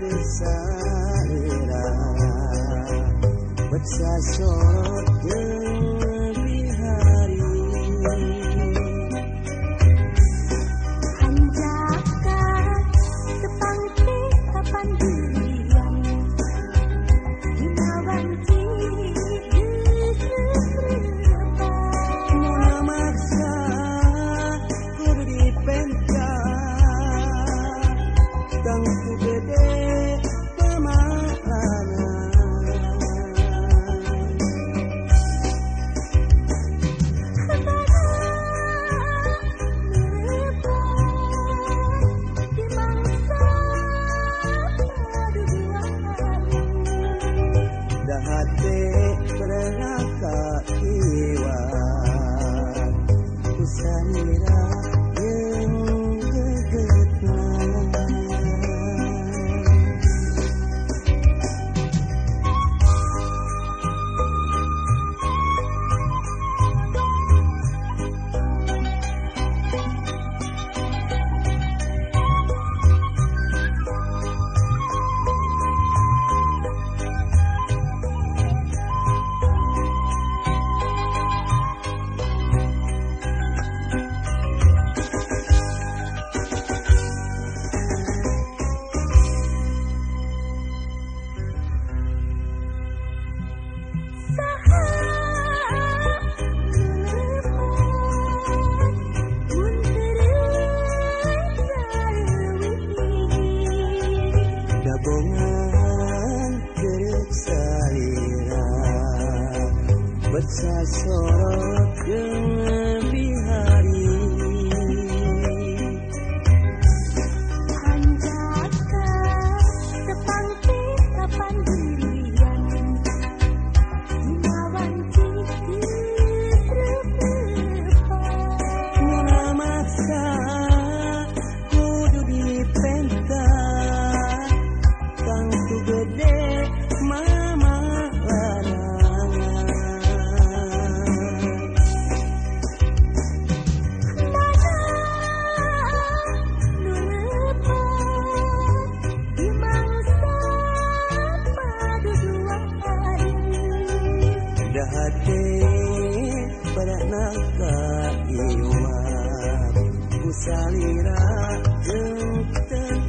regresar, pues a solo. kerap I Becah sorot gengar badaka Iwa kusalira jeng